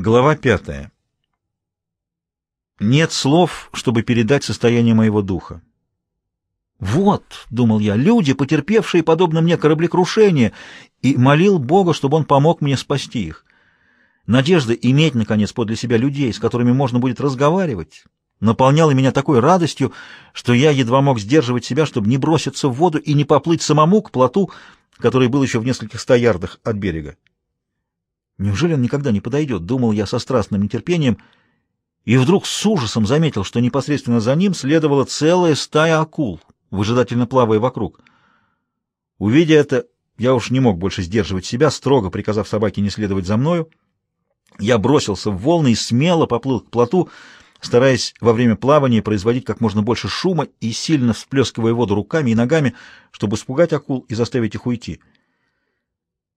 Глава пятая. Нет слов, чтобы передать состояние моего духа. «Вот», — думал я, — «люди, потерпевшие, подобно мне, кораблекрушение», и молил Бога, чтобы он помог мне спасти их. Надежда иметь, наконец, подле себя людей, с которыми можно будет разговаривать, наполняла меня такой радостью, что я едва мог сдерживать себя, чтобы не броситься в воду и не поплыть самому к плоту, который был еще в нескольких ста ярдах от берега. Неужели он никогда не подойдет? Думал я со страстным нетерпением, и вдруг с ужасом заметил, что непосредственно за ним следовала целая стая акул, выжидательно плавая вокруг. Увидя это, я уж не мог больше сдерживать себя, строго приказав собаке не следовать за мною. Я бросился в волны и смело поплыл к плоту, стараясь во время плавания производить как можно больше шума и сильно всплескивая воду руками и ногами, чтобы испугать акул и заставить их уйти.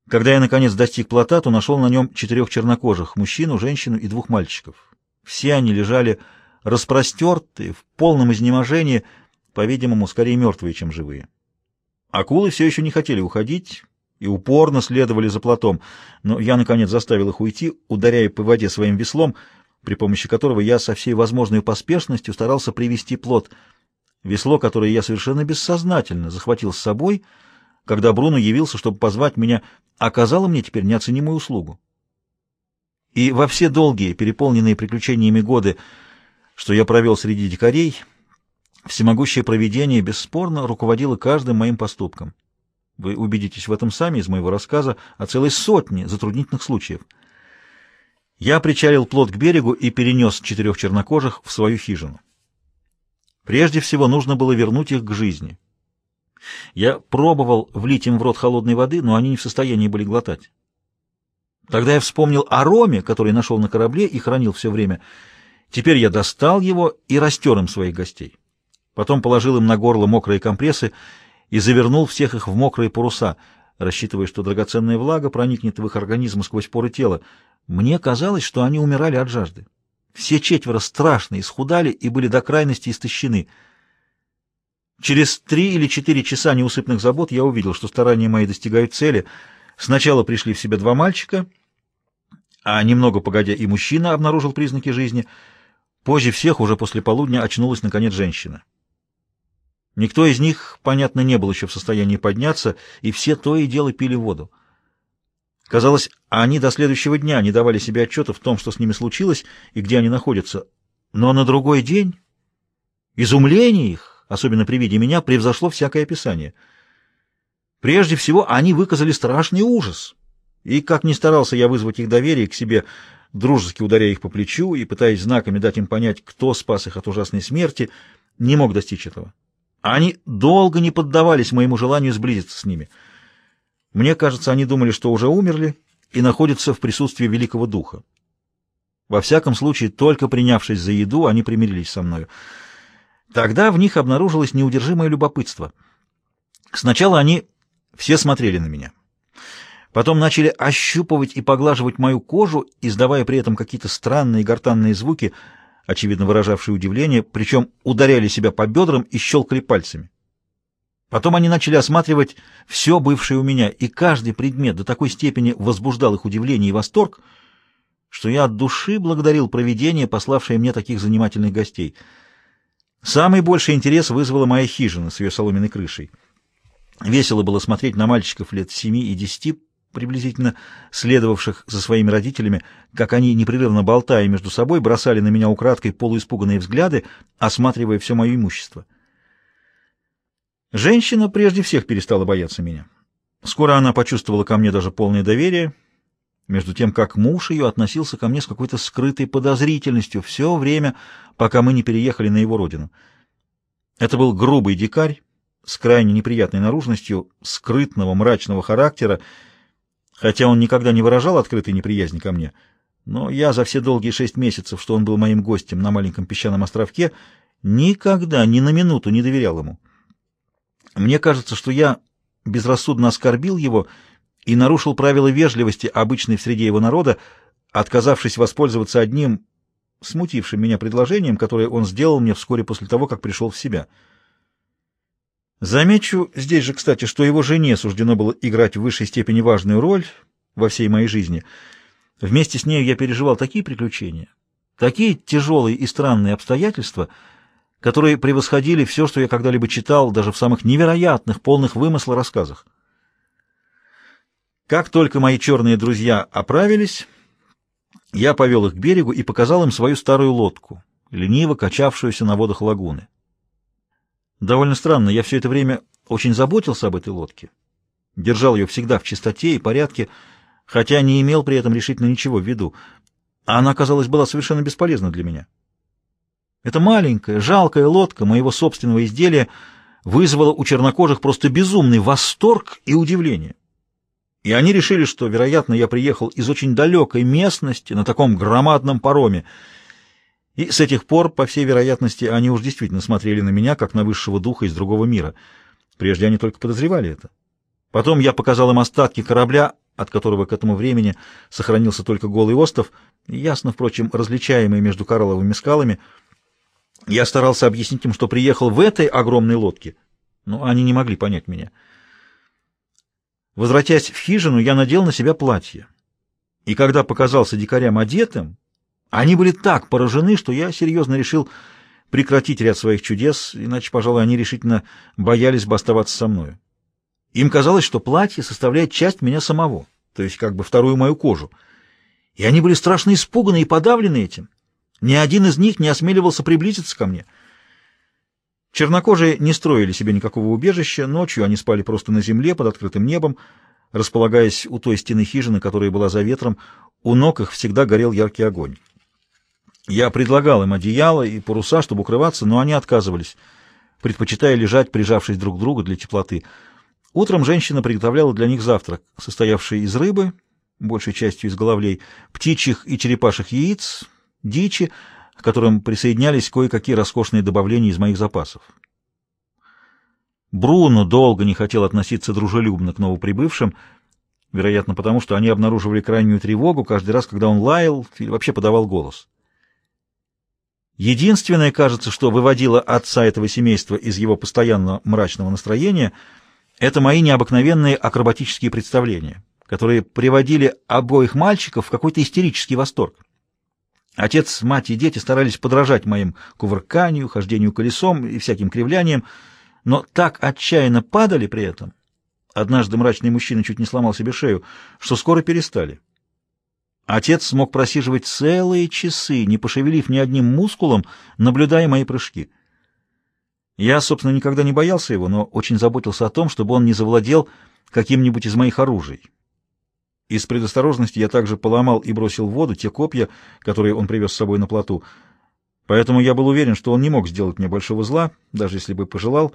Когда я, наконец, достиг плота, то нашел на нем четырех чернокожих — мужчину, женщину и двух мальчиков. Все они лежали распростертые, в полном изнеможении, по-видимому, скорее мертвые, чем живые. Акулы все еще не хотели уходить и упорно следовали за плотом, но я, наконец, заставил их уйти, ударяя по воде своим веслом, при помощи которого я со всей возможной поспешностью старался привести плот. Весло, которое я совершенно бессознательно захватил с собой — когда Бруно явился, чтобы позвать меня, оказала мне теперь неоценимую услугу. И во все долгие, переполненные приключениями годы, что я провел среди дикарей, всемогущее провидение бесспорно руководило каждым моим поступком. Вы убедитесь в этом сами из моего рассказа о целой сотне затруднительных случаев. Я причалил плот к берегу и перенес четырех чернокожих в свою хижину. Прежде всего нужно было вернуть их к жизни. Я пробовал влить им в рот холодной воды, но они не в состоянии были глотать. Тогда я вспомнил о роме, который нашел на корабле и хранил все время. Теперь я достал его и растер им своих гостей. Потом положил им на горло мокрые компрессы и завернул всех их в мокрые паруса, рассчитывая, что драгоценная влага проникнет в их организм сквозь поры тела. Мне казалось, что они умирали от жажды. Все четверо страшно исхудали и были до крайности истощены — Через три или четыре часа неусыпных забот я увидел, что старания мои достигают цели. Сначала пришли в себя два мальчика, а немного погодя и мужчина обнаружил признаки жизни. Позже всех, уже после полудня, очнулась, наконец, женщина. Никто из них, понятно, не был еще в состоянии подняться, и все то и дело пили воду. Казалось, они до следующего дня не давали себе отчета в том, что с ними случилось и где они находятся. Но на другой день изумление их особенно при виде меня, превзошло всякое описание. Прежде всего, они выказали страшный ужас. И, как ни старался я вызвать их доверие к себе, дружески ударяя их по плечу и пытаясь знаками дать им понять, кто спас их от ужасной смерти, не мог достичь этого. Они долго не поддавались моему желанию сблизиться с ними. Мне кажется, они думали, что уже умерли и находятся в присутствии Великого Духа. Во всяком случае, только принявшись за еду, они примирились со мною. Тогда в них обнаружилось неудержимое любопытство. Сначала они все смотрели на меня. Потом начали ощупывать и поглаживать мою кожу, издавая при этом какие-то странные гортанные звуки, очевидно выражавшие удивление, причем ударяли себя по бедрам и щелкали пальцами. Потом они начали осматривать все бывшее у меня, и каждый предмет до такой степени возбуждал их удивление и восторг, что я от души благодарил провидение, пославшее мне таких занимательных гостей — Самый больший интерес вызвала моя хижина с ее соломенной крышей. Весело было смотреть на мальчиков лет семи и десяти, приблизительно следовавших за своими родителями, как они, непрерывно болтая между собой, бросали на меня украдкой полуиспуганные взгляды, осматривая все мое имущество. Женщина прежде всех перестала бояться меня. Скоро она почувствовала ко мне даже полное доверие, между тем как муж ее относился ко мне с какой-то скрытой подозрительностью все время, пока мы не переехали на его родину. Это был грубый дикарь с крайне неприятной наружностью, скрытного, мрачного характера, хотя он никогда не выражал открытой неприязни ко мне, но я за все долгие шесть месяцев, что он был моим гостем на маленьком песчаном островке, никогда ни на минуту не доверял ему. Мне кажется, что я безрассудно оскорбил его и нарушил правила вежливости, обычной в среде его народа, отказавшись воспользоваться одним, смутившим меня предложением, которое он сделал мне вскоре после того, как пришел в себя. Замечу здесь же, кстати, что его жене суждено было играть в высшей степени важную роль во всей моей жизни. Вместе с нею я переживал такие приключения, такие тяжелые и странные обстоятельства, которые превосходили все, что я когда-либо читал, даже в самых невероятных, полных вымысла рассказах. Как только мои черные друзья оправились, я повел их к берегу и показал им свою старую лодку, лениво качавшуюся на водах лагуны. Довольно странно, я все это время очень заботился об этой лодке, держал ее всегда в чистоте и порядке, хотя не имел при этом решительно ничего в виду. Она, казалось, была совершенно бесполезна для меня. Эта маленькая, жалкая лодка моего собственного изделия вызвала у чернокожих просто безумный восторг и удивление. И они решили, что, вероятно, я приехал из очень далекой местности на таком громадном пароме. И с этих пор, по всей вероятности, они уж действительно смотрели на меня, как на высшего духа из другого мира. Прежде они только подозревали это. Потом я показал им остатки корабля, от которого к этому времени сохранился только голый остров, ясно, впрочем, различаемый между коралловыми скалами. Я старался объяснить им, что приехал в этой огромной лодке, но они не могли понять меня. Возвратясь в хижину, я надел на себя платье. И когда показался дикарям одетым, они были так поражены, что я серьезно решил прекратить ряд своих чудес, иначе, пожалуй, они решительно боялись бы оставаться со мною. Им казалось, что платье составляет часть меня самого, то есть как бы вторую мою кожу. И они были страшно испуганы и подавлены этим. Ни один из них не осмеливался приблизиться ко мне. Чернокожие не строили себе никакого убежища, ночью они спали просто на земле под открытым небом, располагаясь у той стены хижины, которая была за ветром, у ног их всегда горел яркий огонь. Я предлагал им одеяло и паруса, чтобы укрываться, но они отказывались, предпочитая лежать, прижавшись друг к другу для теплоты. Утром женщина приготовляла для них завтрак, состоявший из рыбы, большей частью из головлей, птичьих и черепашьих яиц, дичи, к которым присоединялись кое-какие роскошные добавления из моих запасов. Бруно долго не хотел относиться дружелюбно к новоприбывшим, вероятно, потому что они обнаруживали крайнюю тревогу каждый раз, когда он лаял или вообще подавал голос. Единственное, кажется, что выводило отца этого семейства из его постоянно мрачного настроения — это мои необыкновенные акробатические представления, которые приводили обоих мальчиков в какой-то истерический восторг. Отец, мать и дети старались подражать моим кувырканию, хождению колесом и всяким кривляниям, но так отчаянно падали при этом, однажды мрачный мужчина чуть не сломал себе шею, что скоро перестали. Отец смог просиживать целые часы, не пошевелив ни одним мускулом, наблюдая мои прыжки — я, собственно, никогда не боялся его, но очень заботился о том, чтобы он не завладел каким-нибудь из моих оружий. Из предосторожности я также поломал и бросил в воду те копья, которые он привез с собой на плоту. Поэтому я был уверен, что он не мог сделать мне большого зла, даже если бы пожелал.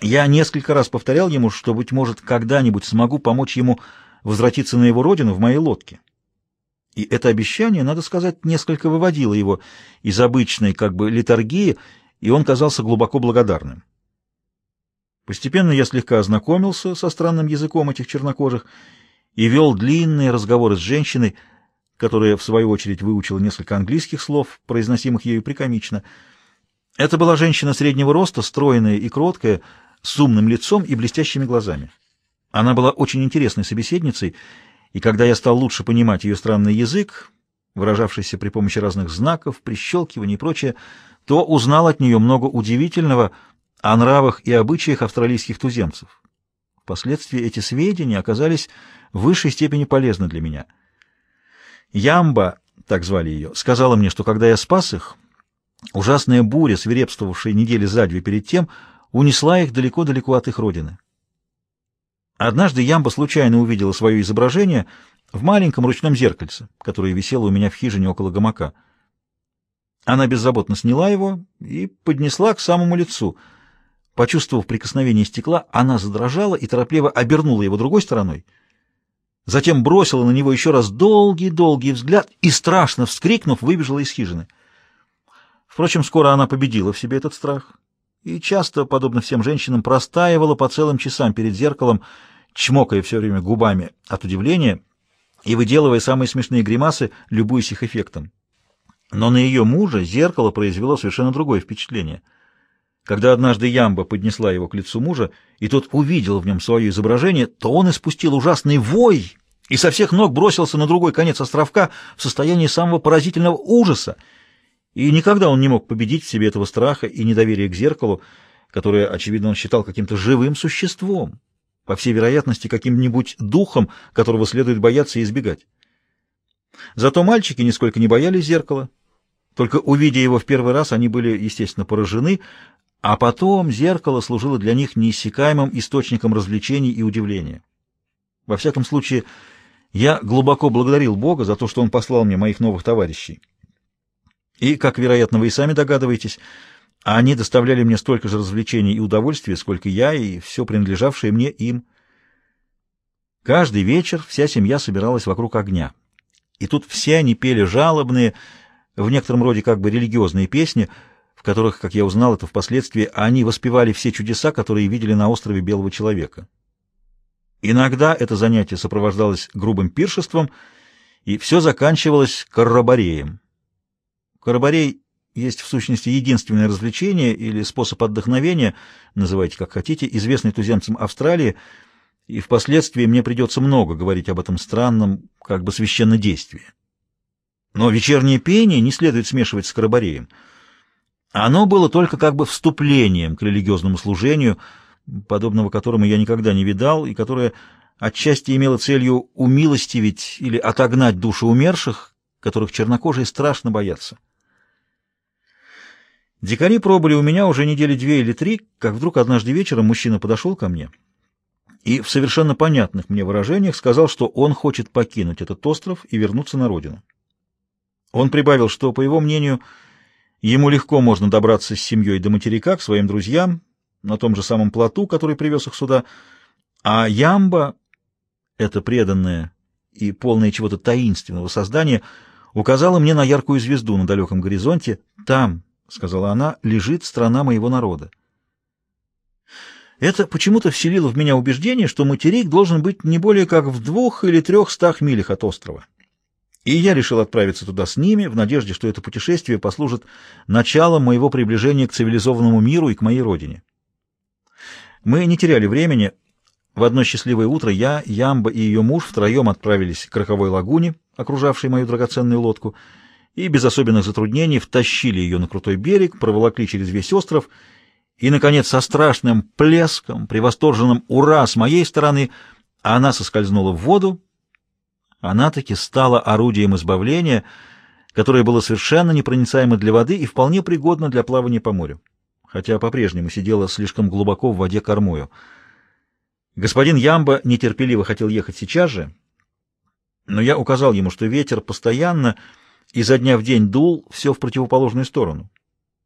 Я несколько раз повторял ему, что, быть может, когда-нибудь смогу помочь ему возвратиться на его родину в моей лодке. И это обещание, надо сказать, несколько выводило его из обычной как бы литургии и он казался глубоко благодарным. Постепенно я слегка ознакомился со странным языком этих чернокожих и вел длинные разговоры с женщиной, которая, в свою очередь, выучила несколько английских слов, произносимых ею прикомично. Это была женщина среднего роста, стройная и кроткая, с умным лицом и блестящими глазами. Она была очень интересной собеседницей, и когда я стал лучше понимать ее странный язык, выражавшийся при помощи разных знаков, прищелкиваний и прочее, то узнал от нее много удивительного о нравах и обычаях австралийских туземцев. Впоследствии эти сведения оказались в высшей степени полезны для меня. Ямба, так звали ее, сказала мне, что когда я спас их, ужасная буря, свирепствовавшая недели за две перед тем, унесла их далеко-далеко от их родины. Однажды Ямба случайно увидела свое изображение в маленьком ручном зеркальце, которое висело у меня в хижине около гамака. Она беззаботно сняла его и поднесла к самому лицу. Почувствовав прикосновение стекла, она задрожала и торопливо обернула его другой стороной. Затем бросила на него еще раз долгий-долгий взгляд и, страшно вскрикнув, выбежала из хижины. Впрочем, скоро она победила в себе этот страх и часто, подобно всем женщинам, простаивала по целым часам перед зеркалом, чмокая все время губами от удивления и выделывая самые смешные гримасы, любуясь их эффектом. Но на ее мужа зеркало произвело совершенно другое впечатление. Когда однажды Ямба поднесла его к лицу мужа, и тот увидел в нем свое изображение, то он испустил ужасный вой и со всех ног бросился на другой конец островка в состоянии самого поразительного ужаса. И никогда он не мог победить в себе этого страха и недоверия к зеркалу, которое, очевидно, он считал каким-то живым существом, по всей вероятности, каким-нибудь духом, которого следует бояться и избегать. Зато мальчики нисколько не боялись зеркала. Только увидя его в первый раз, они были, естественно, поражены, а потом зеркало служило для них неиссякаемым источником развлечений и удивления. Во всяком случае, я глубоко благодарил Бога за то, что Он послал мне моих новых товарищей. И, как, вероятно, вы и сами догадываетесь, они доставляли мне столько же развлечений и удовольствия, сколько я и все принадлежавшее мне им. Каждый вечер вся семья собиралась вокруг огня. И тут все они пели жалобные, в некотором роде как бы религиозные песни, в которых, как я узнал это впоследствии, они воспевали все чудеса, которые видели на острове Белого Человека. Иногда это занятие сопровождалось грубым пиршеством, и все заканчивалось карабареем. Карабарей есть в сущности единственное развлечение или способ отдохновения, называйте как хотите, известный туземцам Австралии, и впоследствии мне придется много говорить об этом странном, как бы священнодействии. Но вечернее пение не следует смешивать с карабареем. Оно было только как бы вступлением к религиозному служению – подобного которому я никогда не видал, и которое отчасти имело целью умилостивить или отогнать души умерших, которых чернокожие страшно боятся. Дикари пробыли у меня уже недели две или три, как вдруг однажды вечером мужчина подошел ко мне и в совершенно понятных мне выражениях сказал, что он хочет покинуть этот остров и вернуться на родину. Он прибавил, что, по его мнению, ему легко можно добраться с семьей до материка к своим друзьям, на том же самом плоту, который привез их сюда, а Ямба, это преданное и полное чего-то таинственного создание, указала мне на яркую звезду на далеком горизонте. «Там», — сказала она, — «лежит страна моего народа». Это почему-то вселило в меня убеждение, что материк должен быть не более как в двух или трех стах милях от острова. И я решил отправиться туда с ними, в надежде, что это путешествие послужит началом моего приближения к цивилизованному миру и к моей родине. Мы не теряли времени. В одно счастливое утро я, Ямба и ее муж втроем отправились к роковой лагуне, окружавшей мою драгоценную лодку, и без особенных затруднений втащили ее на крутой берег, проволокли через весь остров и, наконец, со страшным плеском, при восторженном «Ура!» с моей стороны, она соскользнула в воду. Она таки стала орудием избавления, которое было совершенно непроницаемо для воды и вполне пригодно для плавания по морю хотя по-прежнему сидела слишком глубоко в воде кормою. Господин Ямба нетерпеливо хотел ехать сейчас же, но я указал ему, что ветер постоянно изо дня в день дул все в противоположную сторону,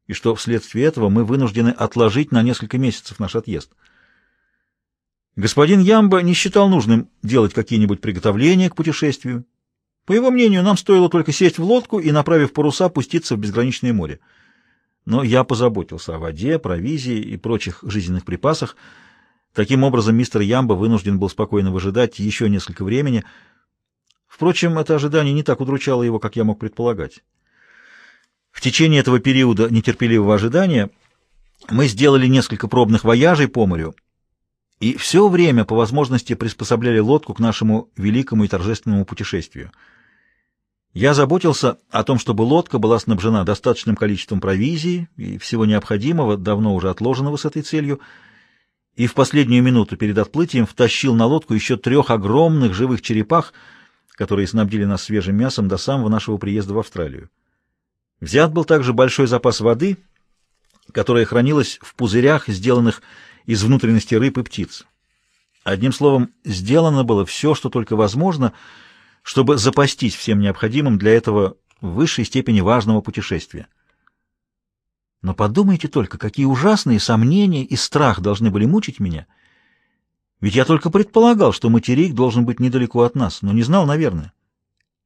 и что вследствие этого мы вынуждены отложить на несколько месяцев наш отъезд. Господин Ямба не считал нужным делать какие-нибудь приготовления к путешествию. По его мнению, нам стоило только сесть в лодку и, направив паруса, пуститься в безграничное море. Но я позаботился о воде, провизии и прочих жизненных припасах. Таким образом, мистер Ямба вынужден был спокойно выжидать еще несколько времени. Впрочем, это ожидание не так удручало его, как я мог предполагать. В течение этого периода нетерпеливого ожидания мы сделали несколько пробных вояжей по морю и все время по возможности приспособляли лодку к нашему великому и торжественному путешествию — я заботился о том, чтобы лодка была снабжена достаточным количеством провизии и всего необходимого, давно уже отложенного с этой целью, и в последнюю минуту перед отплытием втащил на лодку еще трех огромных живых черепах, которые снабдили нас свежим мясом до самого нашего приезда в Австралию. Взят был также большой запас воды, которая хранилась в пузырях, сделанных из внутренности рыб и птиц. Одним словом, сделано было все, что только возможно — чтобы запастись всем необходимым для этого в высшей степени важного путешествия. Но подумайте только, какие ужасные сомнения и страх должны были мучить меня. Ведь я только предполагал, что материк должен быть недалеко от нас, но не знал, наверное,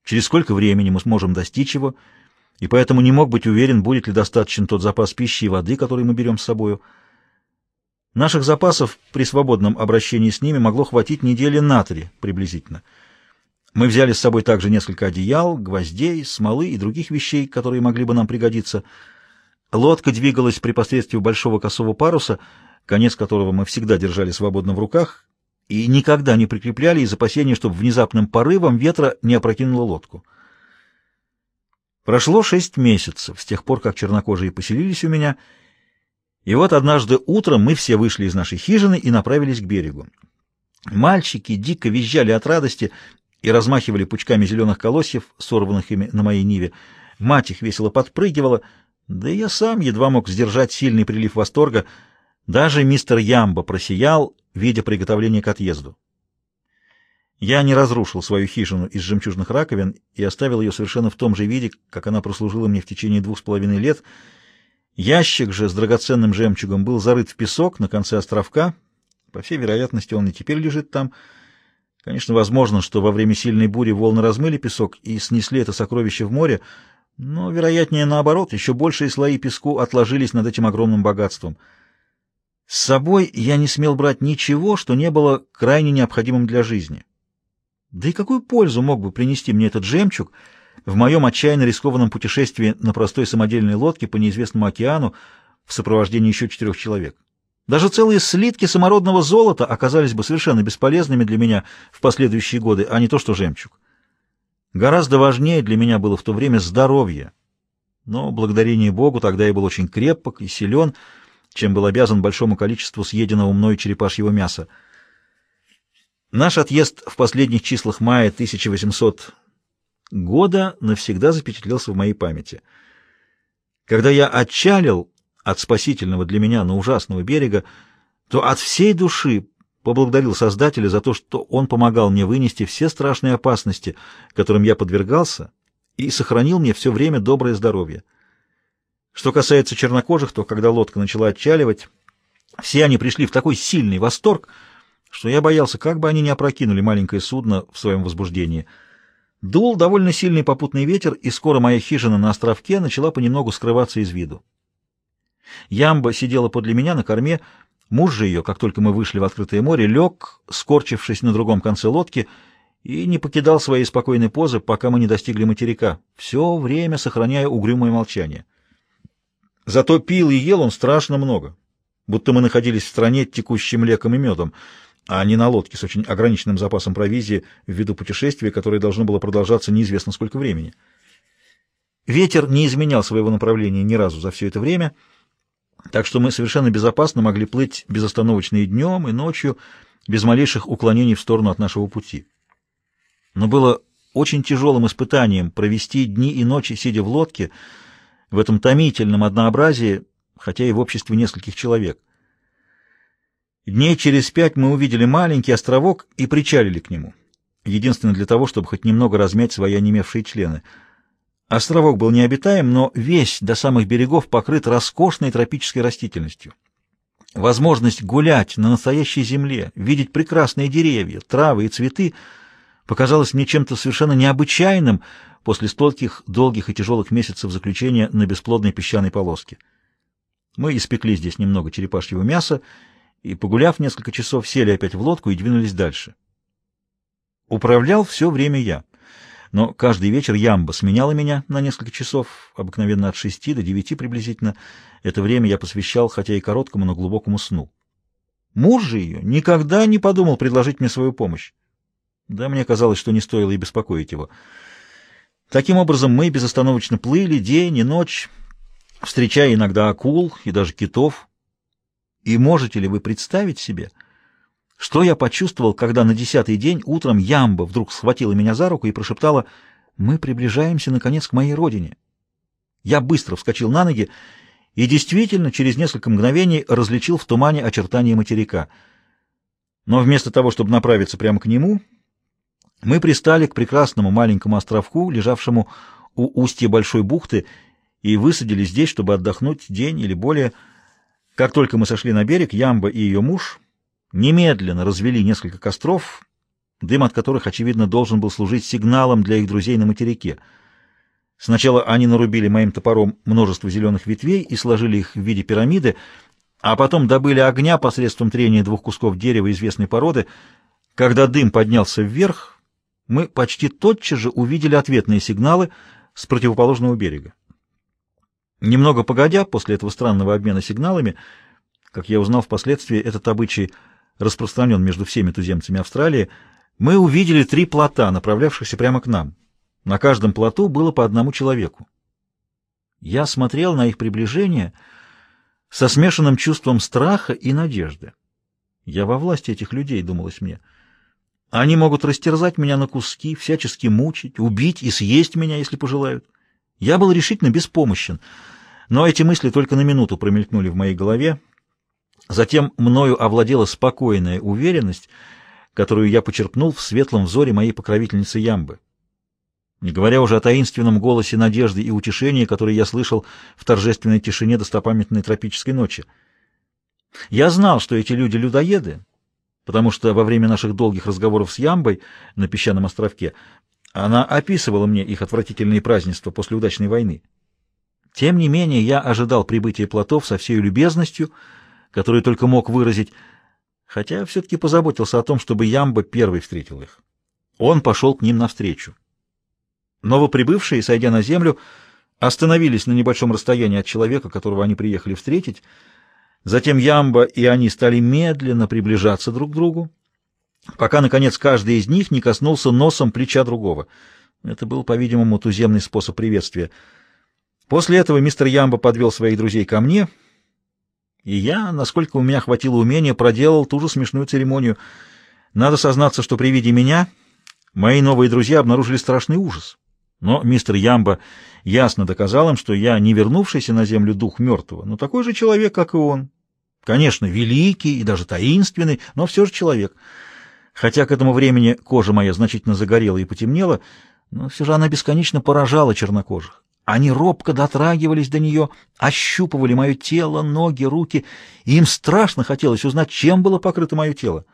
через сколько времени мы сможем достичь его, и поэтому не мог быть уверен, будет ли достаточен тот запас пищи и воды, который мы берем с собою. Наших запасов при свободном обращении с ними могло хватить недели на три приблизительно — мы взяли с собой также несколько одеял, гвоздей, смолы и других вещей, которые могли бы нам пригодиться. Лодка двигалась при посредстве большого косого паруса, конец которого мы всегда держали свободно в руках, и никогда не прикрепляли из опасения, чтобы внезапным порывом ветра не опрокинуло лодку. Прошло шесть месяцев с тех пор, как чернокожие поселились у меня, и вот однажды утром мы все вышли из нашей хижины и направились к берегу. Мальчики дико визжали от радости и размахивали пучками зеленых колосьев, сорванных ими на моей ниве. Мать их весело подпрыгивала, да и я сам едва мог сдержать сильный прилив восторга. Даже мистер Ямбо просиял, видя приготовление к отъезду. Я не разрушил свою хижину из жемчужных раковин и оставил ее совершенно в том же виде, как она прослужила мне в течение двух с половиной лет. Ящик же с драгоценным жемчугом был зарыт в песок на конце островка. По всей вероятности, он и теперь лежит там. Конечно, возможно, что во время сильной бури волны размыли песок и снесли это сокровище в море, но, вероятнее, наоборот, еще большие слои песку отложились над этим огромным богатством. С собой я не смел брать ничего, что не было крайне необходимым для жизни. Да и какую пользу мог бы принести мне этот жемчуг в моем отчаянно рискованном путешествии на простой самодельной лодке по неизвестному океану в сопровождении еще четырех человек? Даже целые слитки самородного золота оказались бы совершенно бесполезными для меня в последующие годы, а не то что жемчуг. Гораздо важнее для меня было в то время здоровье. Но, благодарение Богу, тогда я был очень крепок и силен, чем был обязан большому количеству съеденного мною черепашьего мяса. Наш отъезд в последних числах мая 1800 года навсегда запечатлелся в моей памяти. Когда я отчалил от спасительного для меня, но ужасного берега, то от всей души поблагодарил Создателя за то, что он помогал мне вынести все страшные опасности, которым я подвергался, и сохранил мне все время доброе здоровье. Что касается чернокожих, то когда лодка начала отчаливать, все они пришли в такой сильный восторг, что я боялся, как бы они не опрокинули маленькое судно в своем возбуждении. Дул довольно сильный попутный ветер, и скоро моя хижина на островке начала понемногу скрываться из виду. Ямба сидела подле меня на корме, муж же ее, как только мы вышли в открытое море, лег, скорчившись на другом конце лодки, и не покидал своей спокойной позы, пока мы не достигли материка, все время сохраняя угрюмое молчание. Зато пил и ел он страшно много, будто мы находились в стране, текущей млеком и медом, а не на лодке с очень ограниченным запасом провизии ввиду путешествия, которое должно было продолжаться неизвестно сколько времени. Ветер не изменял своего направления ни разу за все это время, так что мы совершенно безопасно могли плыть безостановочно и днем, и ночью, без малейших уклонений в сторону от нашего пути. Но было очень тяжелым испытанием провести дни и ночи, сидя в лодке, в этом томительном однообразии, хотя и в обществе нескольких человек. Дней через пять мы увидели маленький островок и причалили к нему, единственно для того, чтобы хоть немного размять свои онемевшие члены. Островок был необитаем, но весь до самых берегов покрыт роскошной тропической растительностью. Возможность гулять на настоящей земле, видеть прекрасные деревья, травы и цветы показалась мне чем-то совершенно необычайным после стольких долгих и тяжелых месяцев заключения на бесплодной песчаной полоске. Мы испекли здесь немного черепашьего мяса и, погуляв несколько часов, сели опять в лодку и двинулись дальше. Управлял все время я, но каждый вечер Ямба сменяла меня на несколько часов, обыкновенно от шести до девяти приблизительно. Это время я посвящал, хотя и короткому, но глубокому сну. Муж же ее никогда не подумал предложить мне свою помощь. Да мне казалось, что не стоило и беспокоить его. Таким образом, мы безостановочно плыли день и ночь, встречая иногда акул и даже китов, и можете ли вы представить себе, что я почувствовал, когда на десятый день утром Ямба вдруг схватила меня за руку и прошептала «Мы приближаемся, наконец, к моей родине». Я быстро вскочил на ноги и действительно через несколько мгновений различил в тумане очертания материка. Но вместо того, чтобы направиться прямо к нему, мы пристали к прекрасному маленькому островку, лежавшему у устья большой бухты, и высадились здесь, чтобы отдохнуть день или более, как только мы сошли на берег, Ямба и ее муж немедленно развели несколько костров, дым от которых, очевидно, должен был служить сигналом для их друзей на материке. Сначала они нарубили моим топором множество зеленых ветвей и сложили их в виде пирамиды, а потом добыли огня посредством трения двух кусков дерева известной породы. Когда дым поднялся вверх, мы почти тотчас же увидели ответные сигналы с противоположного берега. Немного погодя, после этого странного обмена сигналами, как я узнал впоследствии, этот обычай распространен между всеми туземцами Австралии, мы увидели три плота, направлявшихся прямо к нам. На каждом плоту было по одному человеку. Я смотрел на их приближение со смешанным чувством страха и надежды. Я во власти этих людей, думалось мне. Они могут растерзать меня на куски, всячески мучить, убить и съесть меня, если пожелают. Я был решительно беспомощен, но эти мысли только на минуту промелькнули в моей голове. Затем мною овладела спокойная уверенность, которую я почерпнул в светлом взоре моей покровительницы Ямбы. Не говоря уже о таинственном голосе надежды и утешения, который я слышал в торжественной тишине достопамятной тропической ночи. Я знал, что эти люди людоеды, потому что во время наших долгих разговоров с Ямбой на песчаном островке она описывала мне их отвратительные празднества после удачной войны. Тем не менее, я ожидал прибытия плотов со всей любезностью, которую только мог выразить, хотя все-таки позаботился о том, чтобы Ямба первый встретил их. Он пошел к ним навстречу. Новоприбывшие, сойдя на землю, остановились на небольшом расстоянии от человека, которого они приехали встретить, Затем Ямба и они стали медленно приближаться друг к другу, пока, наконец, каждый из них не коснулся носом плеча другого. Это был, по-видимому, туземный способ приветствия. После этого мистер Ямба подвел своих друзей ко мне, и я, насколько у меня хватило умения, проделал ту же смешную церемонию. Надо сознаться, что при виде меня мои новые друзья обнаружили страшный ужас. Но мистер Ямба ясно доказал им, что я не вернувшийся на землю дух мертвого, но такой же человек, как и он, Конечно, великий и даже таинственный, но все же человек. Хотя к этому времени кожа моя значительно загорела и потемнела, но все же она бесконечно поражала чернокожих. Они робко дотрагивались до нее, ощупывали мое тело, ноги, руки, и им страшно хотелось узнать, чем было покрыто мое тело.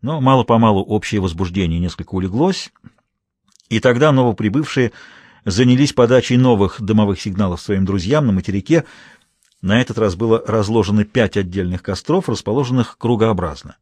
Но мало-помалу общее возбуждение несколько улеглось, и тогда новоприбывшие занялись подачей новых дымовых сигналов своим друзьям на материке, на этот раз было разложено пять отдельных костров, расположенных кругообразно.